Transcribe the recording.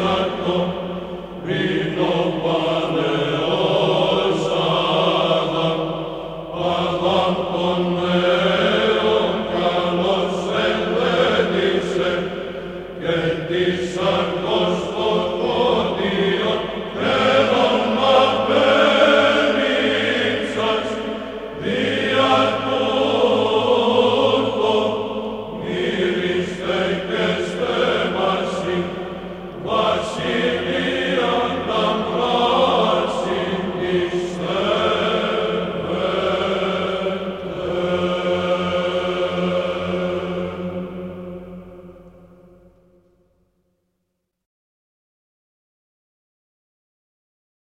Sancto